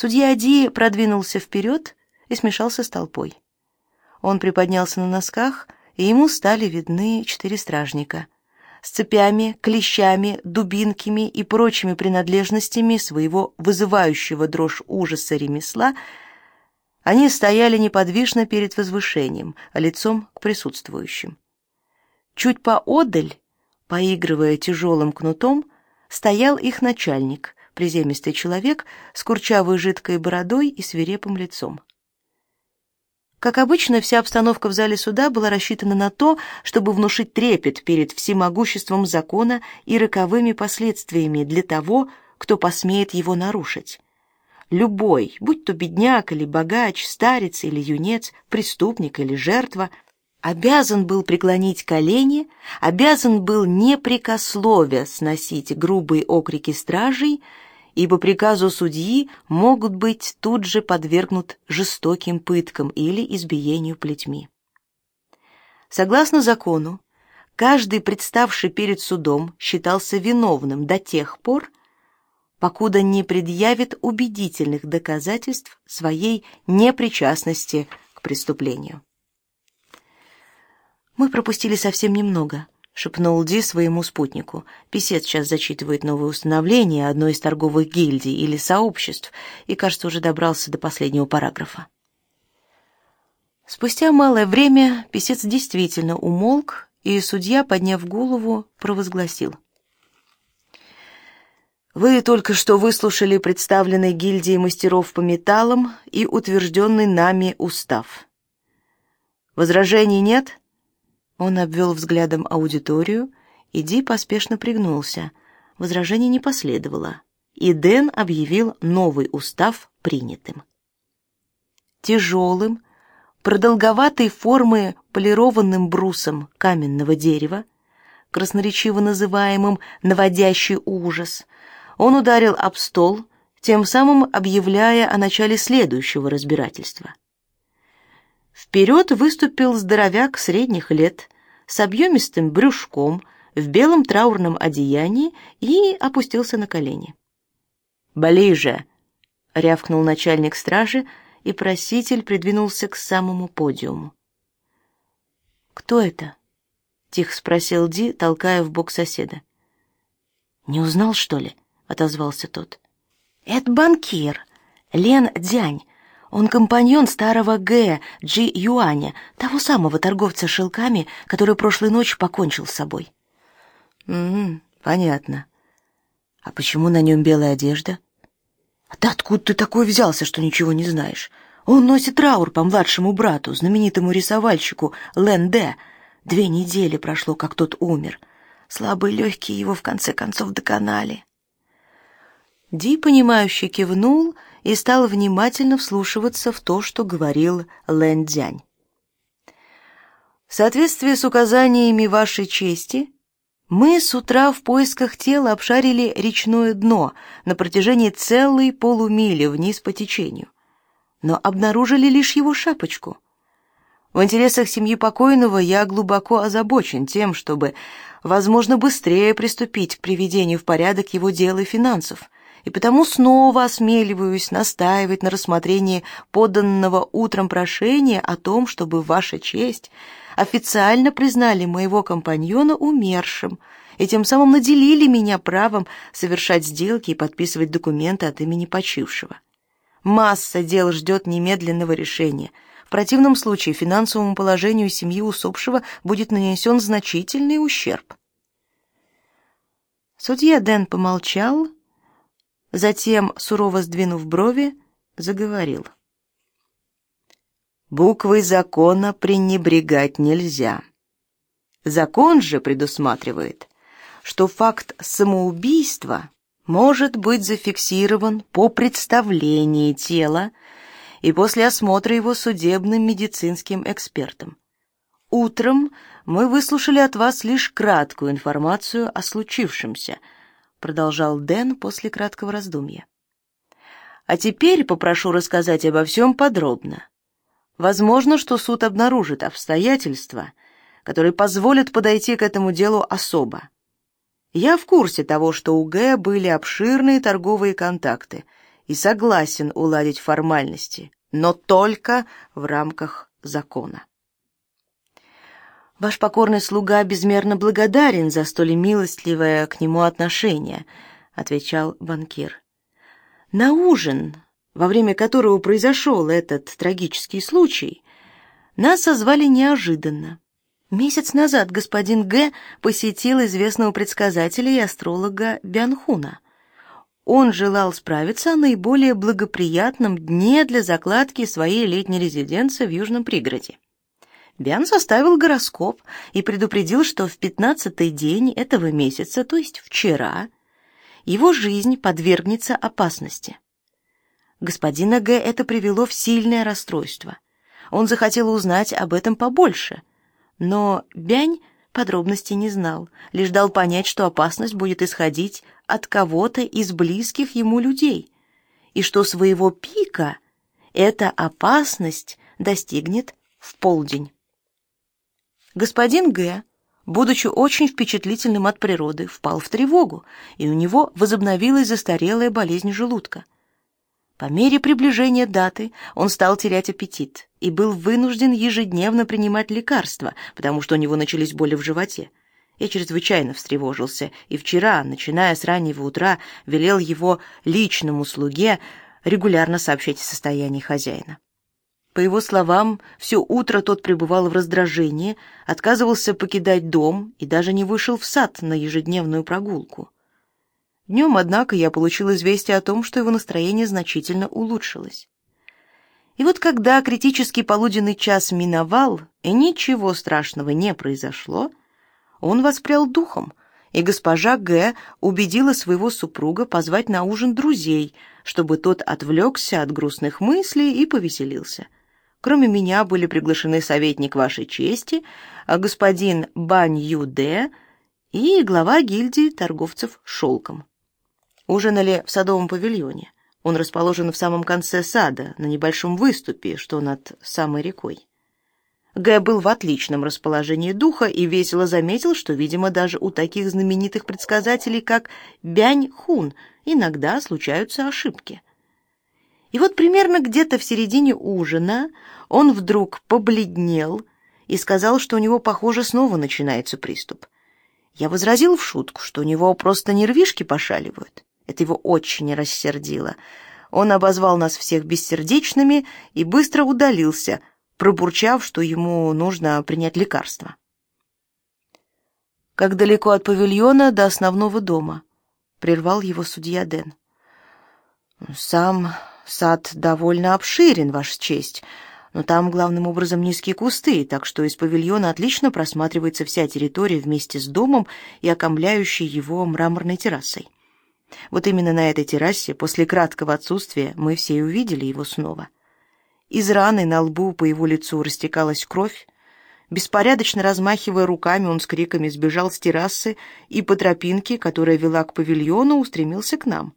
Судья Ди продвинулся вперед и смешался с толпой. Он приподнялся на носках, и ему стали видны четыре стражника с цепями, клещами, дубинками и прочими принадлежностями своего вызывающего дрожь ужаса ремесла. Они стояли неподвижно перед возвышением, лицом к присутствующим. Чуть поодаль, поигрывая тяжелым кнутом, стоял их начальник, приземистый человек с курчавой жидкой бородой и свирепым лицом. Как обычно, вся обстановка в зале суда была рассчитана на то, чтобы внушить трепет перед всемогуществом закона и роковыми последствиями для того, кто посмеет его нарушить. Любой, будь то бедняк или богач, старец или юнец, преступник или жертва, обязан был преклонить колени, обязан был непрекословия сносить грубые окрики стражей и по приказу судьи могут быть тут же подвергнут жестоким пыткам или избиению плетьми. Согласно закону, каждый представший перед судом считался виновным до тех пор, покуда не предъявит убедительных доказательств своей непричастности к преступлению. Мы пропустили совсем немного, шепнул Ди своему спутнику. Писец сейчас зачитывает новое установление одной из торговых гильдий или сообществ и, кажется, уже добрался до последнего параграфа. Спустя малое время писец действительно умолк, и судья, подняв голову, провозгласил: Вы только что выслушали представленный гильдией мастеров по металлам и утвержденный нами устав. Возражений нет? Он обвел взглядом аудиторию, и Ди поспешно пригнулся. Возражений не последовало, и Дэн объявил новый устав принятым. Тяжелым, продолговатой формы полированным брусом каменного дерева, красноречиво называемым «наводящий ужас», он ударил об стол, тем самым объявляя о начале следующего разбирательства. Вперед выступил здоровяк средних лет с объемистым брюшком в белом траурном одеянии и опустился на колени. «Ближе!» — рявкнул начальник стражи, и проситель придвинулся к самому подиуму. «Кто это?» — тихо спросил Ди, толкая в бок соседа. «Не узнал, что ли?» — отозвался тот. «Это банкир, Лен Дянь, он компаньон старого Г. Джи Юаня, того самого торговца шелками, который прошлой ночью покончил с собой. М, понятно. А почему на нем белая одежда? Да откуда ты такой взялся, что ничего не знаешь? Он носит траур по младшему брату, знаменитому рисовальщику Лэн Дэ. Две недели прошло, как тот умер. Слабые легкие его в конце концов доконали. Ди, понимающе кивнул и стал внимательно вслушиваться в то, что говорил Лэн Дзянь. В соответствии с указаниями вашей чести, мы с утра в поисках тела обшарили речное дно на протяжении целой полумили вниз по течению, но обнаружили лишь его шапочку. В интересах семьи покойного я глубоко озабочен тем, чтобы, возможно, быстрее приступить к приведению в порядок его дел и финансов, и потому снова осмеливаюсь настаивать на рассмотрении поданного утром прошения о том, чтобы ваша честь официально признали моего компаньона умершим и тем самым наделили меня правом совершать сделки и подписывать документы от имени почившего. Масса дел ждет немедленного решения. В противном случае финансовому положению семьи усопшего будет нанесен значительный ущерб. Судья Дэн помолчал Затем, сурово сдвинув брови, заговорил. Буквой закона пренебрегать нельзя. Закон же предусматривает, что факт самоубийства может быть зафиксирован по представлении тела и после осмотра его судебным медицинским экспертом. Утром мы выслушали от вас лишь краткую информацию о случившемся – продолжал Дэн после краткого раздумья. А теперь попрошу рассказать обо всем подробно. Возможно, что суд обнаружит обстоятельства, которые позволят подойти к этому делу особо. Я в курсе того, что у Г были обширные торговые контакты, и согласен уладить формальности, но только в рамках закона. Ваш покорный слуга безмерно благодарен за столь милостливое к нему отношение, отвечал банкир. На ужин, во время которого произошел этот трагический случай, нас созвали неожиданно. Месяц назад господин Г посетил известного предсказателя и астролога Бянхуна. Он желал справиться о наиболее благоприятном дне для закладки своей летней резиденции в южном пригороде. Биан составил гороскоп и предупредил, что в пятнадцатый день этого месяца, то есть вчера, его жизнь подвергнется опасности. Господина Г. это привело в сильное расстройство. Он захотел узнать об этом побольше, но Бянь подробностей не знал, лишь дал понять, что опасность будет исходить от кого-то из близких ему людей, и что своего пика эта опасность достигнет в полдень. Господин Г, будучи очень впечатлительным от природы, впал в тревогу, и у него возобновилась застарелая болезнь желудка. По мере приближения даты он стал терять аппетит и был вынужден ежедневно принимать лекарства, потому что у него начались боли в животе. Я чрезвычайно встревожился, и вчера, начиная с раннего утра, велел его личному слуге регулярно сообщать о состоянии хозяина. По его словам, все утро тот пребывал в раздражении, отказывался покидать дом и даже не вышел в сад на ежедневную прогулку. Днем, однако, я получил известие о том, что его настроение значительно улучшилось. И вот когда критический полуденный час миновал, и ничего страшного не произошло, он воспрял духом, и госпожа Г. убедила своего супруга позвать на ужин друзей, чтобы тот отвлекся от грустных мыслей и повеселился — Кроме меня были приглашены советник вашей чести, а господин Бань Юде и глава гильдии торговцев шелком. Ужинали в садовом павильоне. Он расположен в самом конце сада, на небольшом выступе, что над самой рекой. Г был в отличном расположении духа и весело заметил, что, видимо, даже у таких знаменитых предсказателей, как Бянь Хун, иногда случаются ошибки. И вот примерно где-то в середине ужина он вдруг побледнел и сказал, что у него, похоже, снова начинается приступ. Я возразил в шутку, что у него просто нервишки пошаливают. Это его очень рассердило. Он обозвал нас всех бессердечными и быстро удалился, пробурчав, что ему нужно принять лекарство. Как далеко от павильона до основного дома, прервал его судья Дэн. Сам Сад довольно обширен, Ваша честь, но там главным образом низкие кусты, так что из павильона отлично просматривается вся территория вместе с домом и окомляющей его мраморной террасой. Вот именно на этой террасе после краткого отсутствия мы все и увидели его снова. Из раны на лбу по его лицу растекалась кровь. Беспорядочно размахивая руками, он с криками сбежал с террасы и по тропинке, которая вела к павильону, устремился к нам.